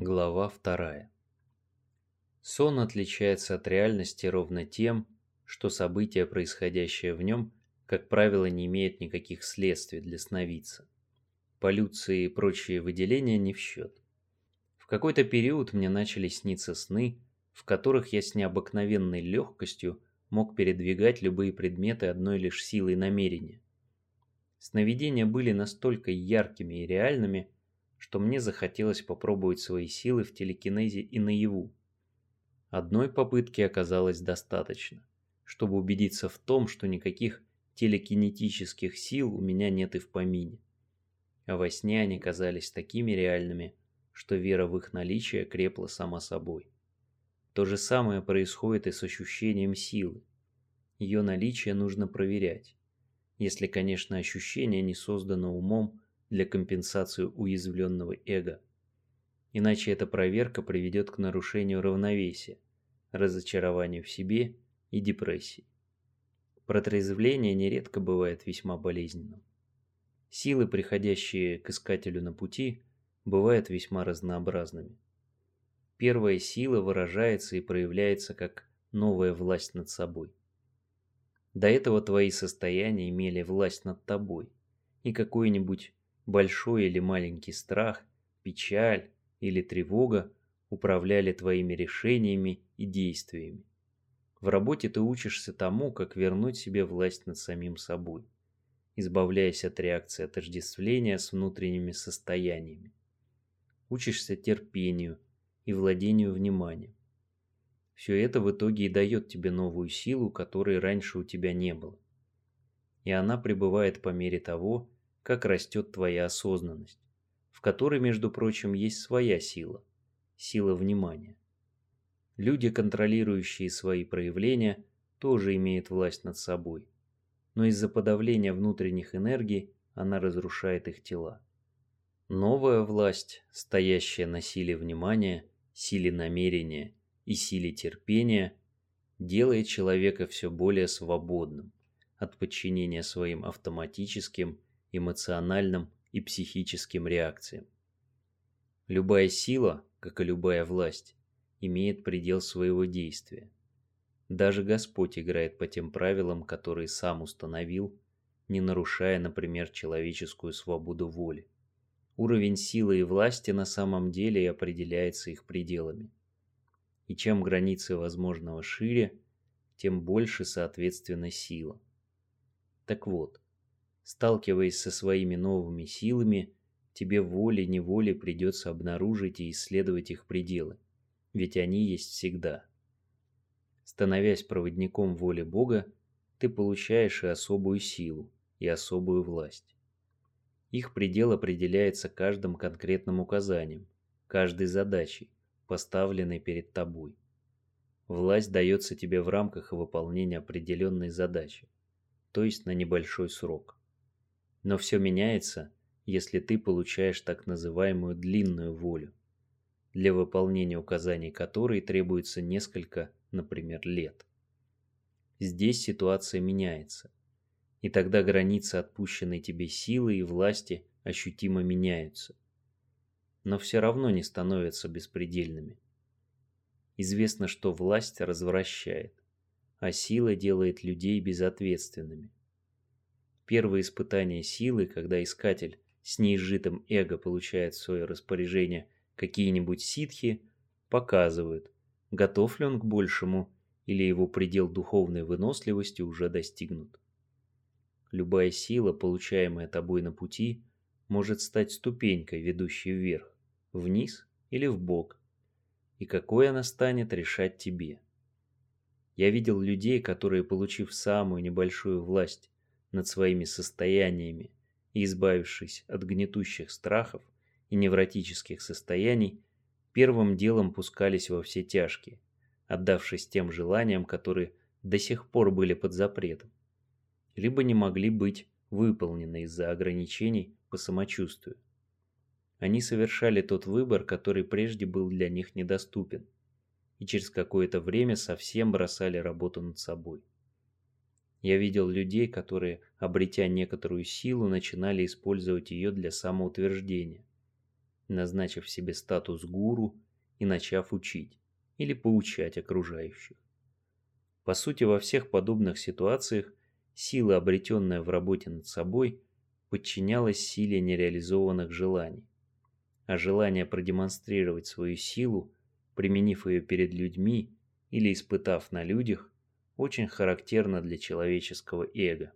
Глава вторая. Сон отличается от реальности ровно тем, что события, происходящие в нем, как правило, не имеют никаких следствий для сновидца. Полюции и прочие выделения не в счет. В какой-то период мне начали сниться сны, в которых я с необыкновенной легкостью мог передвигать любые предметы одной лишь силой намерения. Сновидения были настолько яркими и реальными, что мне захотелось попробовать свои силы в телекинезе и наяву. Одной попытки оказалось достаточно, чтобы убедиться в том, что никаких телекинетических сил у меня нет и в помине. А во сне они казались такими реальными, что вера в их наличие крепла сама собой. То же самое происходит и с ощущением силы. Ее наличие нужно проверять, если, конечно, ощущение не создано умом для компенсации уязвленного эго. Иначе эта проверка приведет к нарушению равновесия, разочарованию в себе и депрессии. Протрезвление нередко бывает весьма болезненным. Силы, приходящие к искателю на пути, бывают весьма разнообразными. Первая сила выражается и проявляется как новая власть над собой. До этого твои состояния имели власть над тобой, и какой-нибудь большой или маленький страх, печаль или тревога управляли твоими решениями и действиями. В работе ты учишься тому, как вернуть себе власть над самим собой, избавляясь от реакции отождествления с внутренними состояниями. Учишься терпению и владению вниманием. Все это в итоге и дает тебе новую силу, которой раньше у тебя не было. И она пребывает по мере того, как растет твоя осознанность, в которой, между прочим, есть своя сила – сила внимания. Люди, контролирующие свои проявления, тоже имеют власть над собой, но из-за подавления внутренних энергий она разрушает их тела. Новая власть, стоящая на силе внимания, силе намерения и силе терпения, делает человека все более свободным от подчинения своим автоматическим эмоциональным и психическим реакциям. Любая сила, как и любая власть, имеет предел своего действия. Даже Господь играет по тем правилам, которые сам установил, не нарушая, например, человеческую свободу воли. Уровень силы и власти на самом деле определяется их пределами. И чем границы возможного шире, тем больше, соответственно, сила. Так вот, Сталкиваясь со своими новыми силами, тебе волей-неволей придется обнаружить и исследовать их пределы, ведь они есть всегда. Становясь проводником воли Бога, ты получаешь и особую силу, и особую власть. Их предел определяется каждым конкретным указанием, каждой задачей, поставленной перед тобой. Власть дается тебе в рамках выполнения определенной задачи, то есть на небольшой срок. Но все меняется, если ты получаешь так называемую длинную волю, для выполнения указаний которой требуется несколько, например, лет. Здесь ситуация меняется, и тогда границы отпущенной тебе силы и власти ощутимо меняются, но все равно не становятся беспредельными. Известно, что власть развращает, а сила делает людей безответственными. Первые испытания силы, когда искатель с неизжитым эго получает в свое распоряжение какие-нибудь ситхи, показывают, готов ли он к большему или его предел духовной выносливости уже достигнут. Любая сила, получаемая тобой на пути, может стать ступенькой, ведущей вверх, вниз или в бок, и какой она станет решать тебе. Я видел людей, которые, получив самую небольшую власть над своими состояниями и избавившись от гнетущих страхов и невротических состояний, первым делом пускались во все тяжкие, отдавшись тем желаниям, которые до сих пор были под запретом, либо не могли быть выполнены из-за ограничений по самочувствию. Они совершали тот выбор, который прежде был для них недоступен, и через какое-то время совсем бросали работу над собой. Я видел людей, которые, обретя некоторую силу, начинали использовать ее для самоутверждения. назначив себе статус гуру и начав учить или поучать окружающих. По сути, во всех подобных ситуациях сила, обретенная в работе над собой, подчинялась силе нереализованных желаний. А желание продемонстрировать свою силу, применив ее перед людьми или испытав на людях, очень характерно для человеческого эго.